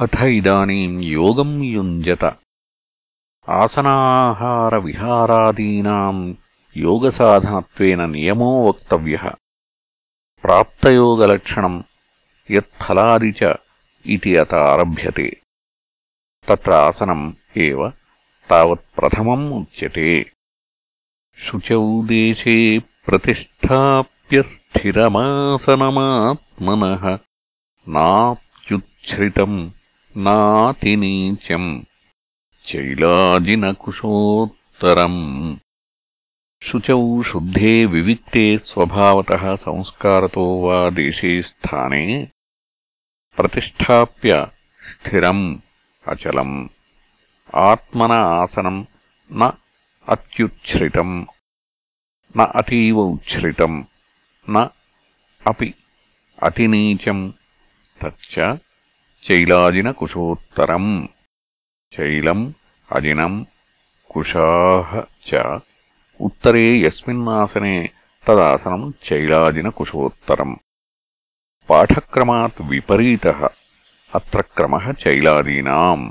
అథ ఇదానీం యోగం యుంజత. ఆసనాహారవిహారాదీనాం యోగసాధనత్వేన నియమో వక్తవ్య. ప్రాప్తయోగలక్షణం యత్ఫలాది ఇది అత ఆరభ్యతే. తత్ర ఆసనం ఏవ తావత్ ప్రథమం ఉచ్యతే. శుచౌ దేశే ప్రతిష్టాప్య స్థిరమాసనమాత్మన. నాప్యుచ్ఛ్రితం नातिनीचम् चैलाजिनकुशोत्तरम् शुचौ शुद्धे विविक्ते स्वभावतः संस्कारतो वा देशे स्थाने प्रतिष्ठाप्य स्थिरम् अचलम् आत्मन आसनम् न अत्युच्छ्रितम् न अतीव उच्छ्रितम् न अपि अतिनीचम् तच्च चैलाजिनकुशोत्तरम् चैलम् अजिनम् कुशाः च उत्तरे यस्मिन्नासने तदासनम् चैलाजिनकुशोत्तरम् पाठक्रमात् विपरीतः अत्र क्रमः चैलादीनाम्